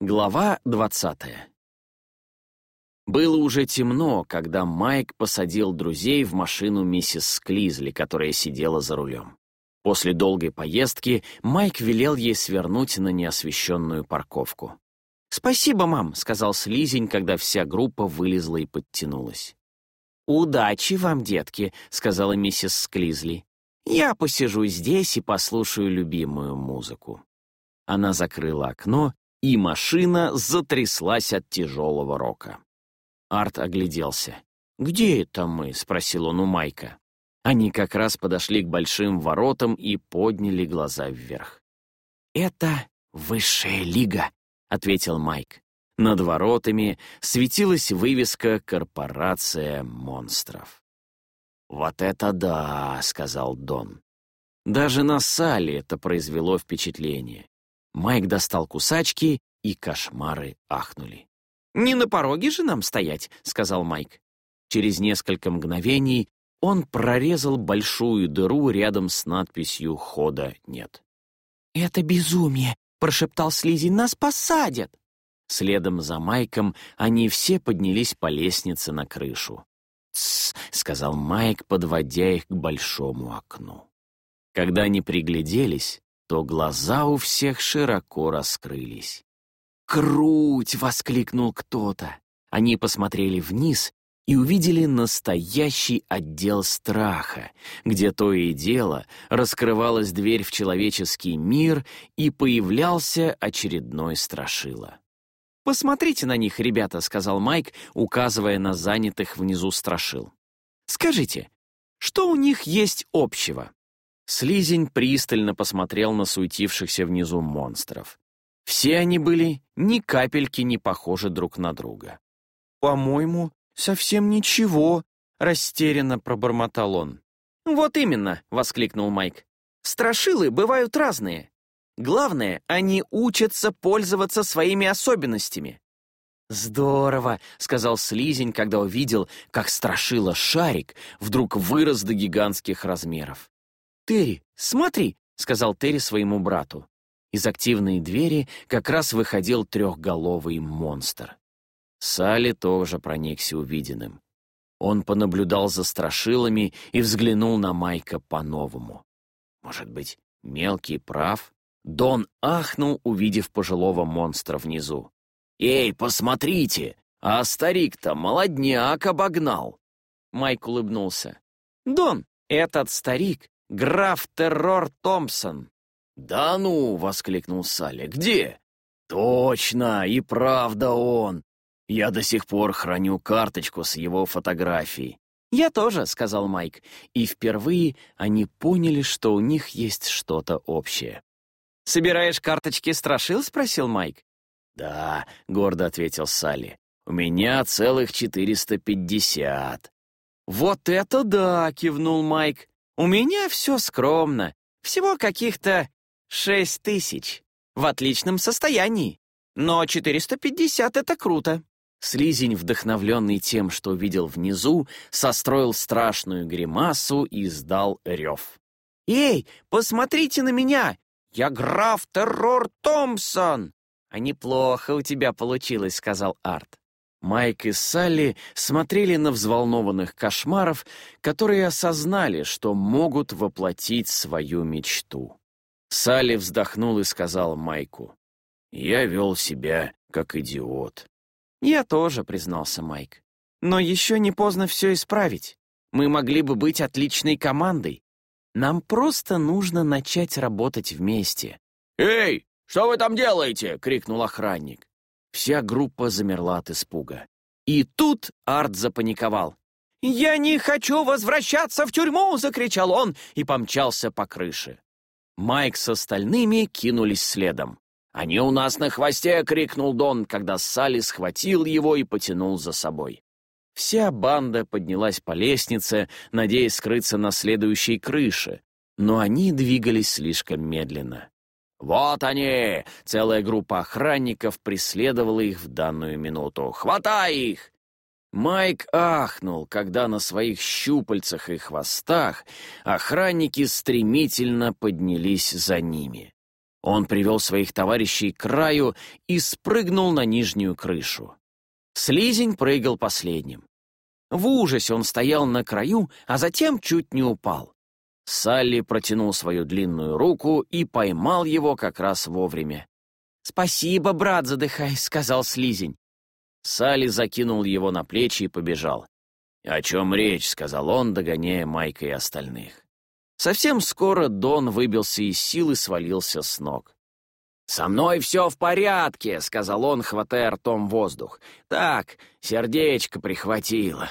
Глава двадцатая. Было уже темно, когда Майк посадил друзей в машину миссис Склизли, которая сидела за рулем. После долгой поездки Майк велел ей свернуть на неосвещенную парковку. «Спасибо, мам», — сказал Слизень, когда вся группа вылезла и подтянулась. «Удачи вам, детки», — сказала миссис Склизли. «Я посижу здесь и послушаю любимую музыку». Она закрыла окно и машина затряслась от тяжелого рока. Арт огляделся. «Где это мы?» — спросил он у Майка. Они как раз подошли к большим воротам и подняли глаза вверх. «Это высшая лига», — ответил Майк. Над воротами светилась вывеска «Корпорация монстров». «Вот это да!» — сказал Дон. Даже на Салли это произвело впечатление. Майк достал кусачки, и кошмары ахнули. «Не на пороге же нам стоять», — сказал Майк. Через несколько мгновений он прорезал большую дыру рядом с надписью «Хода нет». «Это безумие!» — прошептал Слизень. «Нас посадят!» Следом за Майком они все поднялись по лестнице на крышу. «Тссс», — сказал Майк, подводя их к большому окну. Когда они пригляделись, то глаза у всех широко раскрылись. «Круть!» — воскликнул кто-то. Они посмотрели вниз и увидели настоящий отдел страха, где то и дело раскрывалась дверь в человеческий мир и появлялся очередной страшила. «Посмотрите на них, ребята», — сказал Майк, указывая на занятых внизу страшил. «Скажите, что у них есть общего?» Слизень пристально посмотрел на суетившихся внизу монстров. Все они были ни капельки не похожи друг на друга. «По-моему, совсем ничего», — растерянно пробормотал он. «Вот именно», — воскликнул Майк. «Страшилы бывают разные. Главное, они учатся пользоваться своими особенностями». «Здорово», — сказал Слизень, когда увидел, как страшила шарик вдруг вырос до гигантских размеров. «Терри, смотри!» — сказал Терри своему брату. Из активной двери как раз выходил трехголовый монстр. Салли тоже проникся увиденным. Он понаблюдал за страшилами и взглянул на Майка по-новому. Может быть, мелкий прав? Дон ахнул, увидев пожилого монстра внизу. «Эй, посмотрите! А старик-то молодняк обогнал!» Майк улыбнулся. «Дон, этот старик Граф Террор Томпсон». «Да ну!» — воскликнул Салли. «Где?» «Точно! И правда он! Я до сих пор храню карточку с его фотографией». «Я тоже», — сказал Майк, и впервые они поняли, что у них есть что-то общее. «Собираешь карточки страшил?» — спросил Майк. «Да», — гордо ответил Салли. «У меня целых четыреста пятьдесят». «Вот это да!» — кивнул Майк. У меня все скромно. Всего каких-то шесть тысяч. В отличном состоянии. Но 450 — это круто. Слизень, вдохновленный тем, что увидел внизу, состроил страшную гримасу и издал рев. «Эй, посмотрите на меня! Я граф Террор Томпсон!» «А неплохо у тебя получилось», — сказал Арт. Майк и Салли смотрели на взволнованных кошмаров, которые осознали, что могут воплотить свою мечту. Салли вздохнул и сказал Майку, «Я вел себя как идиот». «Я тоже», — признался Майк. «Но еще не поздно все исправить. Мы могли бы быть отличной командой. Нам просто нужно начать работать вместе». «Эй, что вы там делаете?» — крикнул охранник. Вся группа замерла от испуга. И тут Арт запаниковал. «Я не хочу возвращаться в тюрьму!» — закричал он и помчался по крыше. Майк с остальными кинулись следом. «Они у нас на хвосте!» — крикнул Дон, когда Салли схватил его и потянул за собой. Вся банда поднялась по лестнице, надеясь скрыться на следующей крыше, но они двигались слишком медленно. «Вот они!» — целая группа охранников преследовала их в данную минуту. «Хватай их!» Майк ахнул, когда на своих щупальцах и хвостах охранники стремительно поднялись за ними. Он привел своих товарищей к краю и спрыгнул на нижнюю крышу. Слизень прыгал последним. В ужасе он стоял на краю, а затем чуть не упал. Салли протянул свою длинную руку и поймал его как раз вовремя. «Спасибо, брат, задыхаясь», — сказал Слизень. Салли закинул его на плечи и побежал. «О чем речь?» — сказал он, догоняя Майка и остальных. Совсем скоро Дон выбился из сил и свалился с ног. «Со мной все в порядке», — сказал он, хватая ртом воздух. «Так, сердечко прихватило».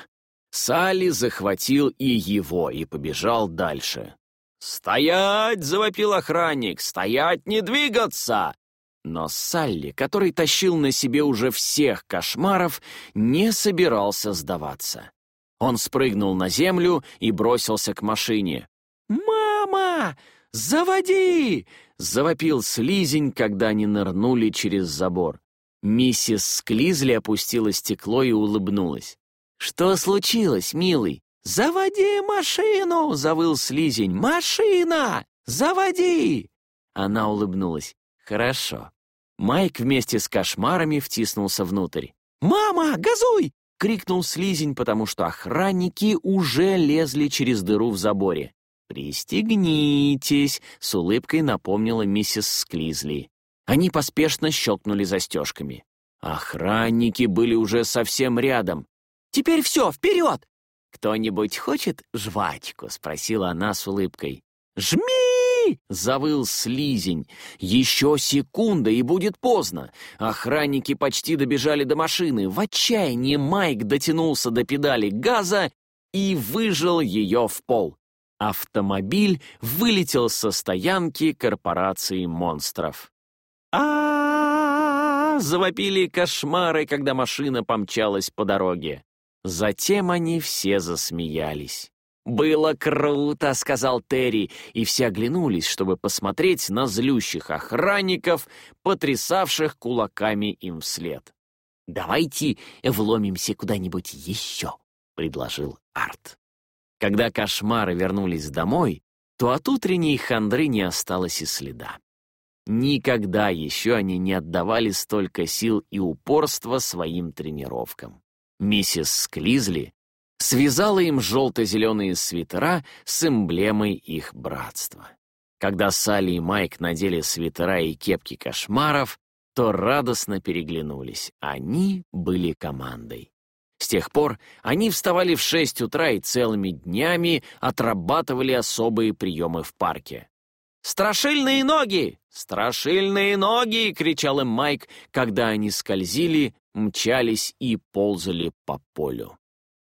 Салли захватил и его и побежал дальше. «Стоять!» — завопил охранник. «Стоять, не двигаться!» Но Салли, который тащил на себе уже всех кошмаров, не собирался сдаваться. Он спрыгнул на землю и бросился к машине. «Мама! Заводи!» — завопил слизень, когда они нырнули через забор. Миссис Склизли опустила стекло и улыбнулась. «Что случилось, милый?» «Заводи машину!» — завыл слизень. «Машина! Заводи!» Она улыбнулась. «Хорошо». Майк вместе с кошмарами втиснулся внутрь. «Мама, газуй!» — крикнул слизень, потому что охранники уже лезли через дыру в заборе. «Пристегнитесь!» — с улыбкой напомнила миссис Склизли. Они поспешно щелкнули застежками. Охранники были уже совсем рядом. «Теперь все, вперед!» «Кто-нибудь хочет жвачку?» — спросила она с улыбкой. «Жми!» — завыл слизень. «Еще секунда, и будет поздно!» Охранники почти добежали до машины. В отчаянии Майк дотянулся до педали газа и выжил ее в пол. Автомобиль вылетел со стоянки корпорации монстров. а завопили кошмары, когда машина помчалась по дороге. Затем они все засмеялись. «Было круто», — сказал Терри, и все оглянулись, чтобы посмотреть на злющих охранников, потрясавших кулаками им вслед. «Давайте вломимся куда-нибудь еще», — предложил Арт. Когда кошмары вернулись домой, то от утренней хандры не осталось и следа. Никогда еще они не отдавали столько сил и упорства своим тренировкам. Миссис Склизли связала им желто-зеленые свитера с эмблемой их братства. Когда Салли и Майк надели свитера и кепки кошмаров, то радостно переглянулись. Они были командой. С тех пор они вставали в шесть утра и целыми днями отрабатывали особые приемы в парке. «Страшильные ноги! Страшильные ноги!» — кричал им Майк, когда они скользили, мчались и ползали по полю.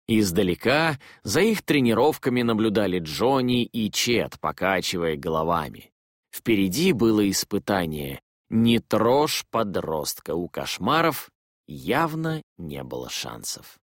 Издалека за их тренировками наблюдали Джонни и Чет, покачивая головами. Впереди было испытание «Не трожь подростка» у кошмаров явно не было шансов.